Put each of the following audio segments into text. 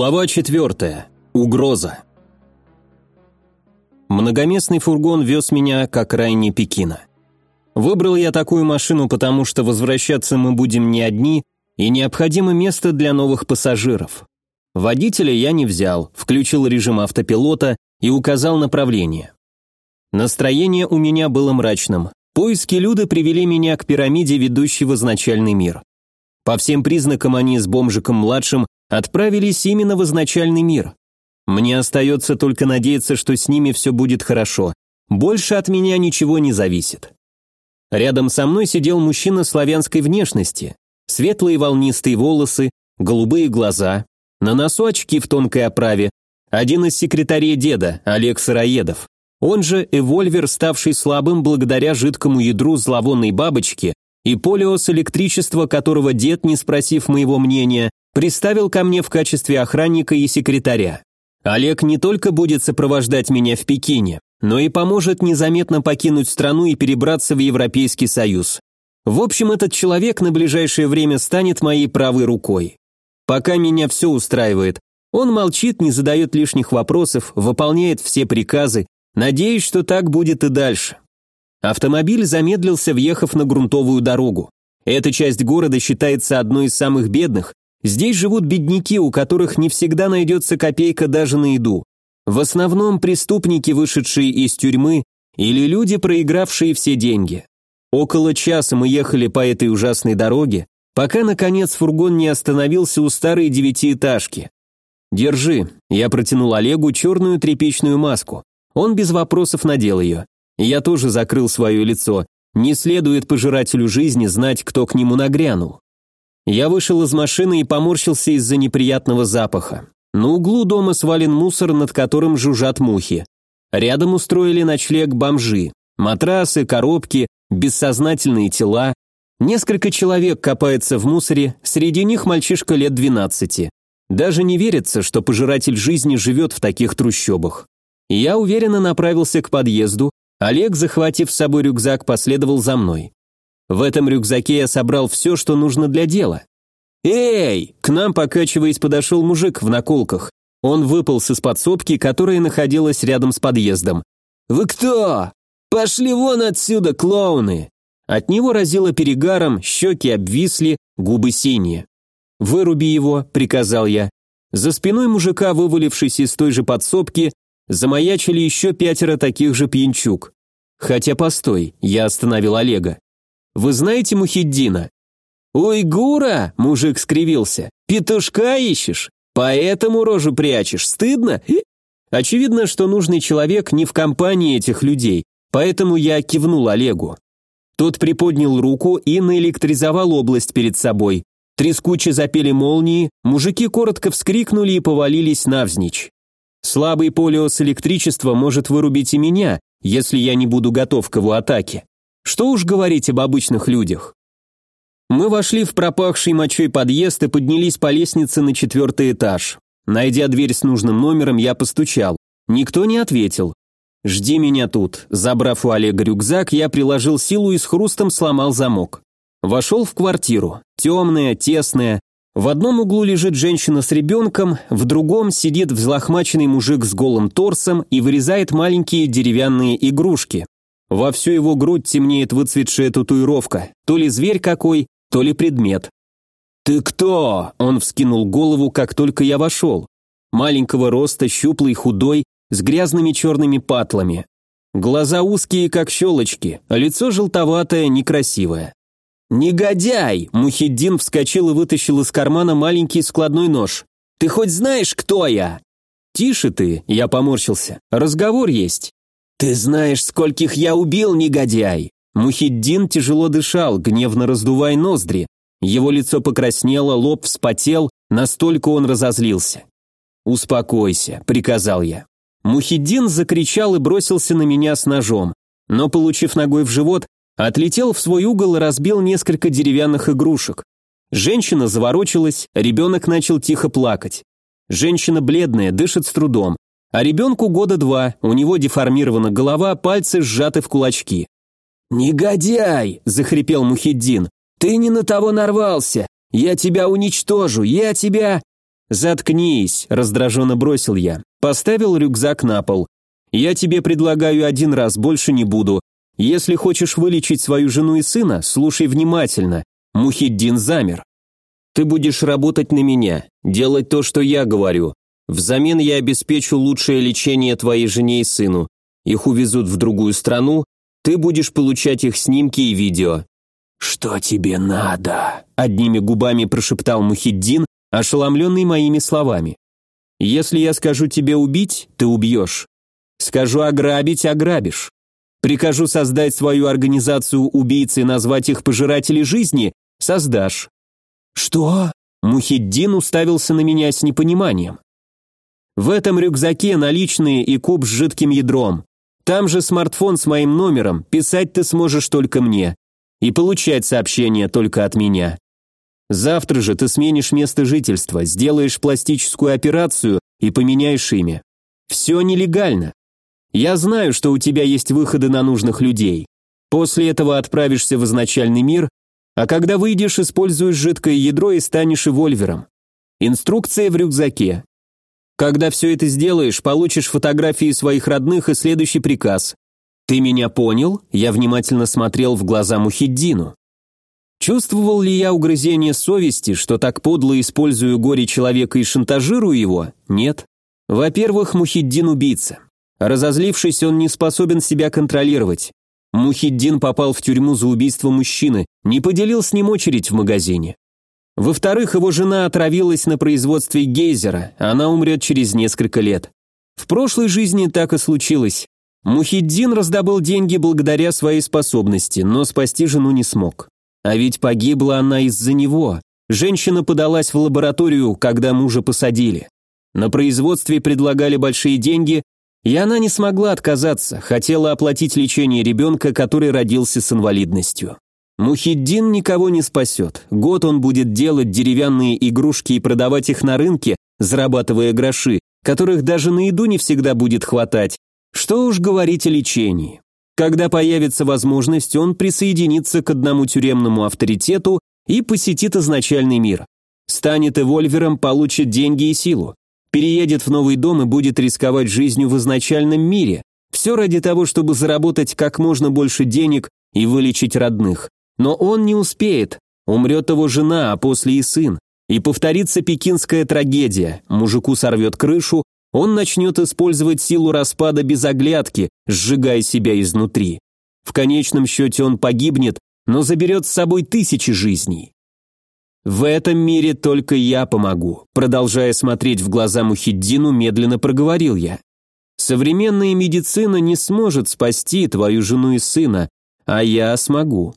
Глава 4. Угроза. Многоместный фургон вез меня к окраине Пекина. Выбрал я такую машину, потому что возвращаться мы будем не одни, и необходимо место для новых пассажиров. Водителя я не взял, включил режим автопилота и указал направление. Настроение у меня было мрачным. Поиски Люды привели меня к пирамиде, ведущей в изначальный мир. По всем признакам они с бомжиком-младшим отправились именно в изначальный мир. Мне остается только надеяться, что с ними все будет хорошо. Больше от меня ничего не зависит. Рядом со мной сидел мужчина славянской внешности. Светлые волнистые волосы, голубые глаза, на носу очки в тонкой оправе. Один из секретарей деда, Олег Сыроедов. Он же эвольвер, ставший слабым благодаря жидкому ядру зловонной бабочки, и полиос электричества, которого дед, не спросив моего мнения, приставил ко мне в качестве охранника и секретаря. Олег не только будет сопровождать меня в Пекине, но и поможет незаметно покинуть страну и перебраться в Европейский Союз. В общем, этот человек на ближайшее время станет моей правой рукой. Пока меня все устраивает. Он молчит, не задает лишних вопросов, выполняет все приказы. Надеюсь, что так будет и дальше. Автомобиль замедлился, въехав на грунтовую дорогу. Эта часть города считается одной из самых бедных. Здесь живут бедняки, у которых не всегда найдется копейка даже на еду. В основном преступники, вышедшие из тюрьмы, или люди, проигравшие все деньги. Около часа мы ехали по этой ужасной дороге, пока, наконец, фургон не остановился у старой девятиэтажки. «Держи», я протянул Олегу черную тряпичную маску. Он без вопросов надел ее. Я тоже закрыл свое лицо. Не следует пожирателю жизни знать, кто к нему нагрянул. Я вышел из машины и поморщился из-за неприятного запаха. На углу дома свален мусор, над которым жужжат мухи. Рядом устроили ночлег бомжи. Матрасы, коробки, бессознательные тела. Несколько человек копается в мусоре, среди них мальчишка лет 12. Даже не верится, что пожиратель жизни живет в таких трущобах. Я уверенно направился к подъезду, Олег, захватив с собой рюкзак, последовал за мной. В этом рюкзаке я собрал все, что нужно для дела. «Эй!» К нам, покачиваясь, подошел мужик в наколках. Он выполз из подсобки, которая находилась рядом с подъездом. «Вы кто? Пошли вон отсюда, клоуны!» От него разило перегаром, щеки обвисли, губы синие. «Выруби его», — приказал я. За спиной мужика, вывалившись из той же подсобки, замаячили еще пятеро таких же пьянчук. Хотя постой, я остановил Олега. Вы знаете Мухиддина? «Уйгура!» – мужик скривился. «Петушка ищешь? Поэтому рожу прячешь, стыдно?» Очевидно, что нужный человек не в компании этих людей, поэтому я кивнул Олегу. Тот приподнял руку и наэлектризовал область перед собой. Трескуче запели молнии, мужики коротко вскрикнули и повалились навзничь. Слабый полиос электричества может вырубить и меня, если я не буду готов к его атаке. Что уж говорить об обычных людях. Мы вошли в пропахший мочой подъезд и поднялись по лестнице на четвертый этаж. Найдя дверь с нужным номером, я постучал. Никто не ответил. «Жди меня тут». Забрав у Олега рюкзак, я приложил силу и с хрустом сломал замок. Вошел в квартиру. Темная, тесная, в одном углу лежит женщина с ребенком, в другом сидит взлохмаченный мужик с голым торсом и вырезает маленькие деревянные игрушки. Во всю его грудь темнеет выцветшая татуировка, то ли зверь какой, то ли предмет. «Ты кто?» – он вскинул голову, как только я вошел. Маленького роста, щуплый, худой, с грязными черными патлами. Глаза узкие, как щелочки, а лицо желтоватое, некрасивое. «Негодяй!» – Мухиддин вскочил и вытащил из кармана маленький складной нож. «Ты хоть знаешь, кто я?» «Тише ты!» – я поморщился. «Разговор есть». «Ты знаешь, скольких я убил, негодяй!» Мухиддин тяжело дышал, гневно раздувая ноздри. Его лицо покраснело, лоб вспотел, настолько он разозлился. «Успокойся», — приказал я. Мухиддин закричал и бросился на меня с ножом, но, получив ногой в живот, Отлетел в свой угол и разбил несколько деревянных игрушек. Женщина заворочилась, ребенок начал тихо плакать. Женщина бледная, дышит с трудом. А ребенку года два, у него деформирована голова, пальцы сжаты в кулачки. «Негодяй!» – захрипел Мухиддин. «Ты не на того нарвался! Я тебя уничтожу! Я тебя...» «Заткнись», – раздраженно бросил я. Поставил рюкзак на пол. «Я тебе предлагаю один раз, больше не буду. Если хочешь вылечить свою жену и сына, слушай внимательно». Мухиддин замер. «Ты будешь работать на меня, делать то, что я говорю. Взамен я обеспечу лучшее лечение твоей жене и сыну. Их увезут в другую страну, ты будешь получать их снимки и видео». «Что тебе надо?» – одними губами прошептал Мухиддин, ошеломленный моими словами. «Если я скажу тебе убить, ты убьешь. Скажу ограбить – ограбишь. Прикажу создать свою организацию убийц и назвать их пожиратели жизни – создашь». «Что?» – Мухиддин уставился на меня с непониманием. «В этом рюкзаке наличные и куб с жидким ядром. Там же смартфон с моим номером, писать ты сможешь только мне. И получать сообщения только от меня. Завтра же ты сменишь место жительства, сделаешь пластическую операцию и поменяешь имя. Все нелегально. Я знаю, что у тебя есть выходы на нужных людей. После этого отправишься в изначальный мир, а когда выйдешь, используешь жидкое ядро и станешь эвольвером. Инструкция в рюкзаке. Когда все это сделаешь, получишь фотографии своих родных и следующий приказ. Ты меня понял? Я внимательно смотрел в глаза Мухиддину. Чувствовал ли я угрызение совести, что так подло использую горе человека и шантажирую его? Нет. Во-первых, Мухиддин убийца. Разозлившись, он не способен себя контролировать. Мухиддин попал в тюрьму за убийство мужчины, не поделил с ним очередь в магазине. Во-вторых, его жена отравилась на производстве гейзера, она умрет через несколько лет. В прошлой жизни так и случилось. Мухиддин раздобыл деньги благодаря своей способности, но спасти жену не смог. А ведь погибла она из-за него. Женщина подалась в лабораторию, когда мужа посадили. На производстве предлагали большие деньги, и она не смогла отказаться, хотела оплатить лечение ребенка, который родился с инвалидностью. Мухиддин никого не спасет. Год он будет делать деревянные игрушки и продавать их на рынке, зарабатывая гроши, которых даже на еду не всегда будет хватать. Что уж говорить о лечении. Когда появится возможность, он присоединится к одному тюремному авторитету и посетит изначальный мир. Станет эвольвером, получит деньги и силу. Переедет в новый дом и будет рисковать жизнью в изначальном мире. Все ради того, чтобы заработать как можно больше денег и вылечить родных. Но он не успеет. Умрет его жена, а после и сын. И повторится пекинская трагедия. Мужику сорвет крышу, он начнет использовать силу распада без оглядки, сжигая себя изнутри. В конечном счете он погибнет, но заберет с собой тысячи жизней. В этом мире только я помогу, продолжая смотреть в глаза Мухиддину, медленно проговорил я. Современная медицина не сможет спасти твою жену и сына, а я смогу.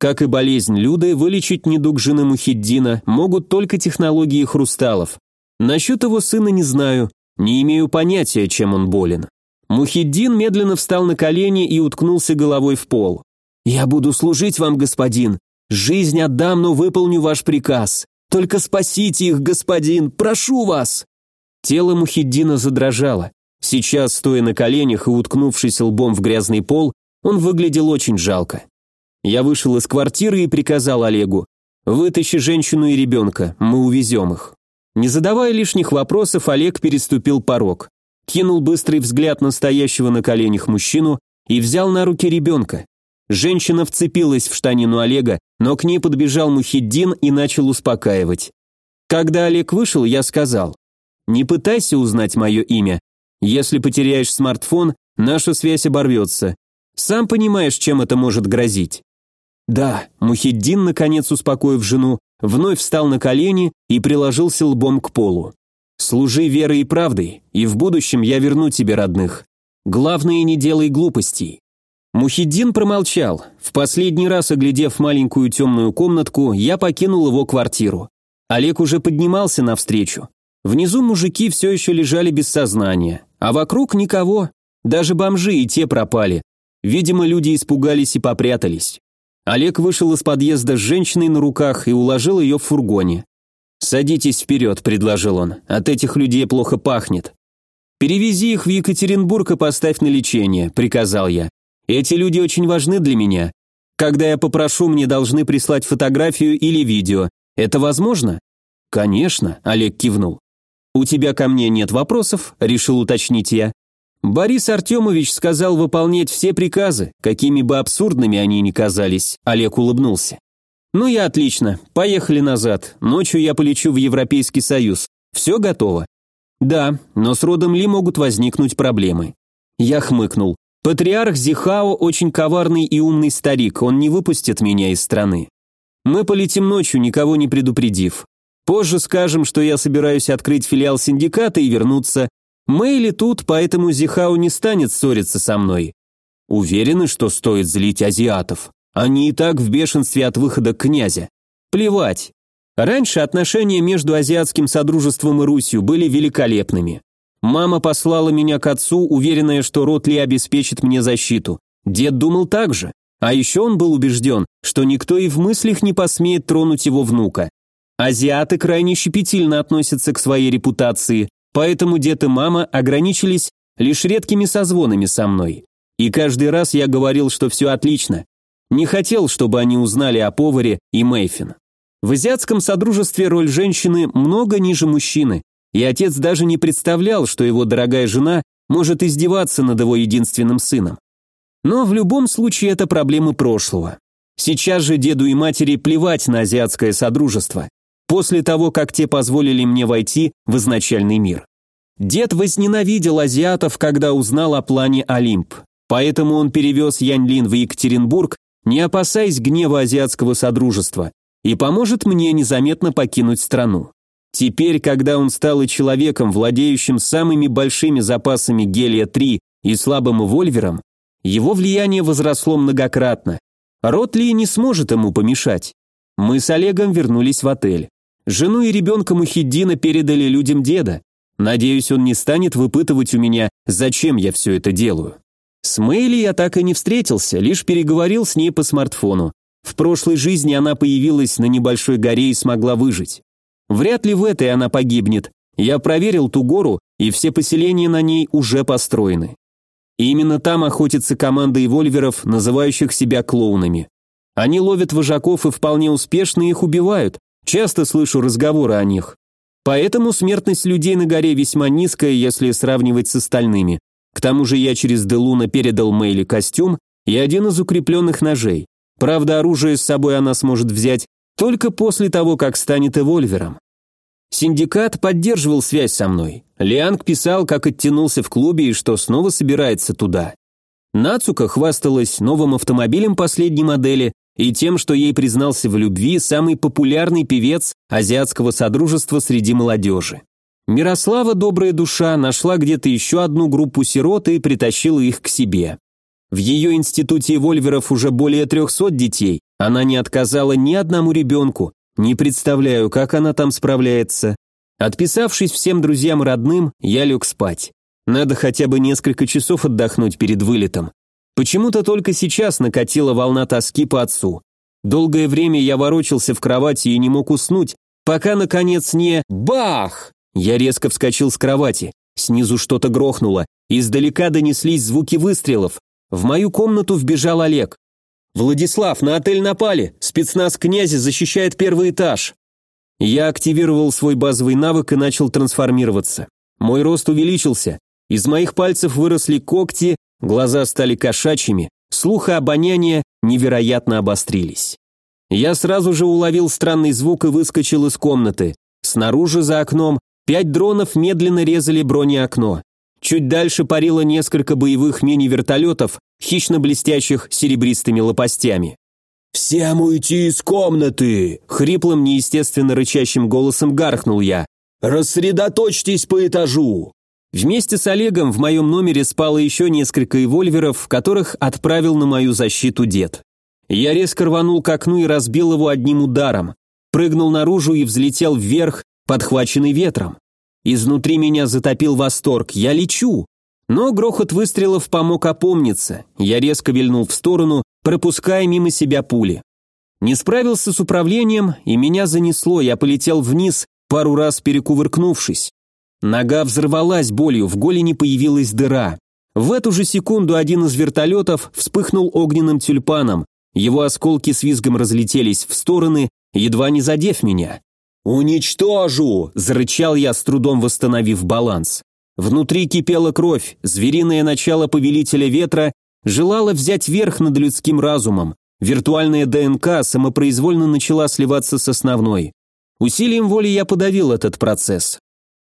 Как и болезнь Люды, вылечить недуг жены Мухиддина могут только технологии хрусталов. Насчет его сына не знаю, не имею понятия, чем он болен. Мухиддин медленно встал на колени и уткнулся головой в пол. «Я буду служить вам, господин. Жизнь отдам, но выполню ваш приказ. Только спасите их, господин, прошу вас!» Тело Мухиддина задрожало. Сейчас, стоя на коленях и уткнувшись лбом в грязный пол, он выглядел очень жалко. Я вышел из квартиры и приказал Олегу, «Вытащи женщину и ребенка, мы увезем их». Не задавая лишних вопросов, Олег переступил порог, кинул быстрый взгляд на стоящего на коленях мужчину и взял на руки ребенка. Женщина вцепилась в штанину Олега, но к ней подбежал Мухиддин и начал успокаивать. Когда Олег вышел, я сказал, «Не пытайся узнать мое имя. Если потеряешь смартфон, наша связь оборвется. Сам понимаешь, чем это может грозить». «Да», Мухиддин, наконец успокоив жену, вновь встал на колени и приложился лбом к полу. «Служи верой и правдой, и в будущем я верну тебе родных. Главное, не делай глупостей». Мухиддин промолчал. В последний раз, оглядев маленькую темную комнатку, я покинул его квартиру. Олег уже поднимался навстречу. Внизу мужики все еще лежали без сознания, а вокруг никого. Даже бомжи и те пропали. Видимо, люди испугались и попрятались. Олег вышел из подъезда с женщиной на руках и уложил ее в фургоне. «Садитесь вперед», – предложил он, – «от этих людей плохо пахнет». «Перевези их в Екатеринбург и поставь на лечение», – приказал я. «Эти люди очень важны для меня. Когда я попрошу, мне должны прислать фотографию или видео. Это возможно?» «Конечно», — Олег кивнул. «У тебя ко мне нет вопросов?» – решил уточнить я. Борис Артемович сказал выполнять все приказы, какими бы абсурдными они ни казались. Олег улыбнулся. «Ну и отлично. Поехали назад. Ночью я полечу в Европейский Союз. Все готово?» «Да, но с родом Ли могут возникнуть проблемы». Я хмыкнул. «Патриарх Зихао очень коварный и умный старик, он не выпустит меня из страны. Мы полетим ночью, никого не предупредив. Позже скажем, что я собираюсь открыть филиал синдиката и вернуться. Мэйли тут, поэтому Зихао не станет ссориться со мной. Уверены, что стоит злить азиатов? Они и так в бешенстве от выхода князя. Плевать. Раньше отношения между азиатским содружеством и Русью были великолепными. Мама послала меня к отцу, уверенная, что род Ли обеспечит мне защиту. Дед думал так же. А еще он был убежден, что никто и в мыслях не посмеет тронуть его внука. Азиаты крайне щепетильно относятся к своей репутации, поэтому дед и мама ограничились лишь редкими созвонами со мной. И каждый раз я говорил, что все отлично, не хотел, чтобы они узнали о поваре и Мэйфин. В азиатском содружестве роль женщины много ниже мужчины, и отец даже не представлял, что его дорогая жена может издеваться над его единственным сыном. Но в любом случае это проблемы прошлого. Сейчас же деду и матери плевать на азиатское содружество, после того, как те позволили мне войти в изначальный мир. Дед возненавидел азиатов, когда узнал о плане Олимп, поэтому он перевез Яньлин в Екатеринбург не опасаясь гнева азиатского содружества, и поможет мне незаметно покинуть страну. Теперь, когда он стал и человеком, владеющим самыми большими запасами гелия-3 и слабым вольвером, его влияние возросло многократно. Рот Ли не сможет ему помешать. Мы с Олегом вернулись в отель. Жену и ребенка Мухиддина передали людям деда. Надеюсь, он не станет выпытывать у меня, зачем я все это делаю. С Мэйли я так и не встретился, лишь переговорил с ней по смартфону. В прошлой жизни она появилась на небольшой горе и смогла выжить. Вряд ли в этой она погибнет. Я проверил ту гору, и все поселения на ней уже построены. И именно там охотится команда эвольверов, называющих себя клоунами. Они ловят вожаков и вполне успешно их убивают. Часто слышу разговоры о них. Поэтому смертность людей на горе весьма низкая, если сравнивать с остальными. К тому же я через Делуна передал Мэйли костюм и один из укрепленных ножей. Правда, оружие с собой она сможет взять только после того, как станет эвольвером. Синдикат поддерживал связь со мной. Лианг писал, как оттянулся в клубе и что снова собирается туда. Нацука хвасталась новым автомобилем последней модели и тем, что ей признался в любви самый популярный певец азиатского содружества среди молодежи. Мирослава, добрая душа, нашла где-то еще одну группу сирот и притащила их к себе. В ее институте вольверов уже более трехсот детей, она не отказала ни одному ребенку, не представляю, как она там справляется. Отписавшись всем друзьям и родным, я лег спать. Надо хотя бы несколько часов отдохнуть перед вылетом. Почему-то только сейчас накатила волна тоски по отцу. Долгое время я ворочался в кровати и не мог уснуть, пока, наконец, не... Бах! Я резко вскочил с кровати. Снизу что-то грохнуло. Издалека донеслись звуки выстрелов. В мою комнату вбежал Олег. «Владислав, на отель напали! Спецназ князя защищает первый этаж!» Я активировал свой базовый навык и начал трансформироваться. Мой рост увеличился. Из моих пальцев выросли когти, глаза стали кошачьими, слух и обоняние невероятно обострились. Я сразу же уловил странный звук и выскочил из комнаты. Снаружи за окном Пять дронов медленно резали бронеокно. Чуть дальше парило несколько боевых мини-вертолетов, хищно блестящих серебристыми лопастями. «Всем уйти из комнаты!» — хриплым, неестественно рычащим голосом гаркнул я. «Рассредоточьтесь по этажу!» Вместе с Олегом в моем номере спало еще несколько эвольверов, которых отправил на мою защиту дед. Я резко рванул к окну и разбил его одним ударом. Прыгнул наружу и взлетел вверх, подхваченный ветром. Изнутри меня затопил восторг, я лечу. Но грохот выстрелов помог опомниться, я резко вильнул в сторону, пропуская мимо себя пули. Не справился с управлением, и меня занесло, я полетел вниз, пару раз перекувыркнувшись. Нога взорвалась болью, в голени появилась дыра. В эту же секунду один из вертолетов вспыхнул огненным тюльпаном, его осколки с визгом разлетелись в стороны, едва не задев меня. «Уничтожу!» – зарычал я, с трудом восстановив баланс. Внутри кипела кровь, звериное начало повелителя ветра желало взять верх над людским разумом. Виртуальная ДНК самопроизвольно начала сливаться с основной. Усилием воли я подавил этот процесс.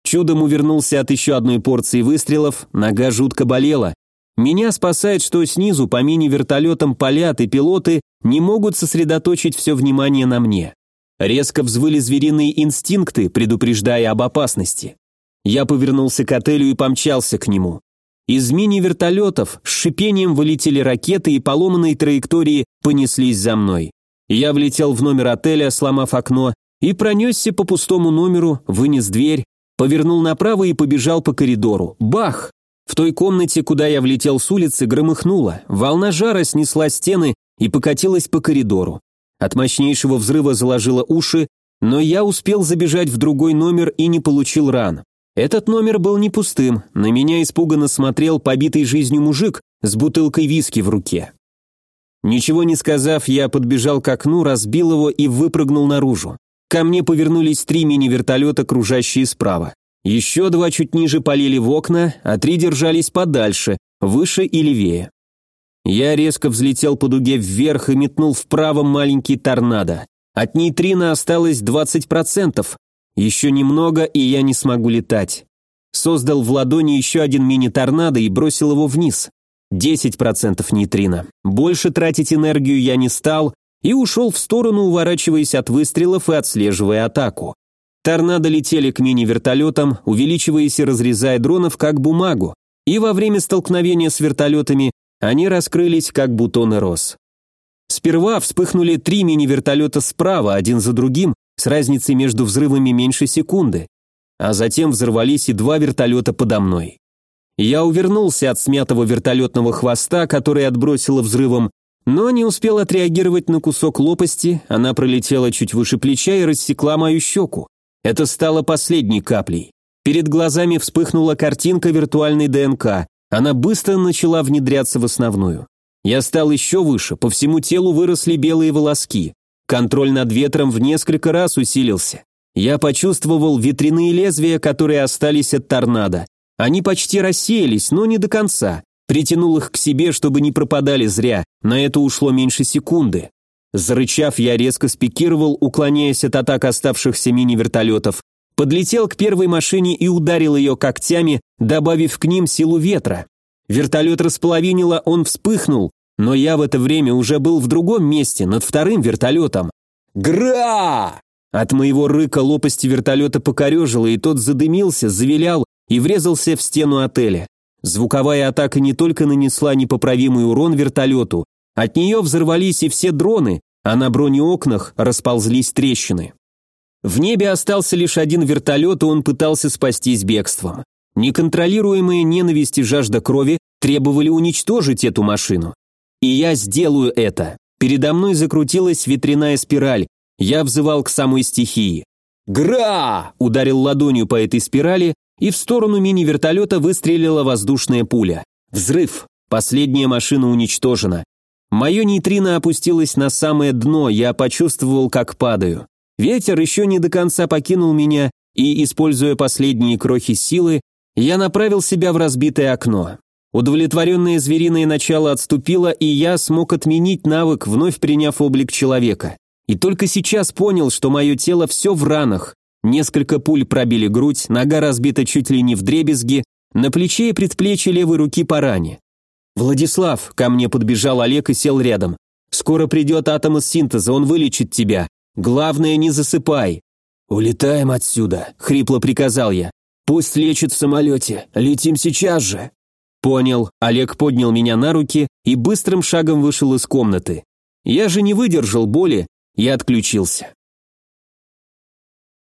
Чудом увернулся от еще одной порции выстрелов, нога жутко болела. Меня спасает, что снизу по мини-вертолетам палят, и пилоты не могут сосредоточить все внимание на мне. Резко взвыли звериные инстинкты, предупреждая об опасности. Я повернулся к отелю и помчался к нему. Из мини-вертолетов с шипением вылетели ракеты и поломанные траектории понеслись за мной. Я влетел в номер отеля, сломав окно, и пронесся по пустому номеру, вынес дверь, повернул направо и побежал по коридору. Бах! В той комнате, куда я влетел с улицы, громыхнуло, волна жара снесла стены и покатилась по коридору. От мощнейшего взрыва заложило уши, но я успел забежать в другой номер и не получил ран. Этот номер был не пустым, на меня испуганно смотрел побитый жизнью мужик с бутылкой виски в руке. Ничего не сказав, я подбежал к окну, разбил его и выпрыгнул наружу. Ко мне повернулись три мини-вертолета, кружащие справа. Еще два чуть ниже полили в окна, а три держались подальше, выше и левее. Я резко взлетел по дуге вверх и метнул вправо маленький торнадо. От нейтрина осталось 20%. Еще немного, и я не смогу летать. Создал в ладони еще один мини-торнадо и бросил его вниз. 10% нейтрина. Больше тратить энергию я не стал и ушел в сторону, уворачиваясь от выстрелов и отслеживая атаку. Торнадо летели к мини-вертолетам, увеличиваясь и разрезая дронов как бумагу, и во время столкновения с вертолетами они раскрылись, как бутоны роз. Сперва вспыхнули три мини-вертолета справа, один за другим, с разницей между взрывами меньше секунды, а затем взорвались и два вертолета подо мной. Я увернулся от смятого вертолетного хвоста, который отбросило взрывом, но не успел отреагировать на кусок лопасти, она пролетела чуть выше плеча и рассекла мою щеку. Это стало последней каплей. Перед глазами вспыхнула картинка виртуальной ДНК, она быстро начала внедряться в основную. Я стал еще выше, по всему телу выросли белые волоски. Контроль над ветром в несколько раз усилился. Я почувствовал ветряные лезвия, которые остались от торнадо. Они почти рассеялись, но не до конца. Притянул их к себе, чтобы не пропадали зря. На это ушло меньше секунды. Зарычав, я резко спикировал, уклоняясь от атак оставшихся мини-вертолетов, подлетел к первой машине и ударил ее когтями, добавив к ним силу ветра. Вертолет располовинило, он вспыхнул, но я в это время уже был в другом месте, над вторым вертолетом. Гра! От моего рыка лопасти вертолета покорежило, и тот задымился, завилял и врезался в стену отеля. Звуковая атака не только нанесла непоправимый урон вертолету, от нее взорвались и все дроны, а на бронеокнах расползлись трещины. В небе остался лишь один вертолет, и он пытался спастись бегством. Неконтролируемые ненависть и жажда крови требовали уничтожить эту машину. И я сделаю это. Передо мной закрутилась ветряная спираль. Я взывал к самой стихии. «Гра!» – ударил ладонью по этой спирали, и в сторону мини-вертолета выстрелила воздушная пуля. Взрыв. Последняя машина уничтожена. Мое нейтрино опустилось на самое дно, я почувствовал, как падаю. Ветер еще не до конца покинул меня, и, используя последние крохи силы, я направил себя в разбитое окно. Удовлетворенное звериное начало отступило, и я смог отменить навык, вновь приняв облик человека. И только сейчас понял, что мое тело все в ранах. Несколько пуль пробили грудь, нога разбита чуть ли не в дребезги, на плече и предплечье левой руки по ране. «Владислав», ко мне подбежал Олег и сел рядом. «Скоро придет атом из синтеза, он вылечит тебя. Главное, не засыпай». «Улетаем отсюда», — хрипло приказал я. «Пусть лечит в самолете. Летим сейчас же». «Понял». Олег поднял меня на руки и быстрым шагом вышел из комнаты. Я же не выдержал боли и отключился.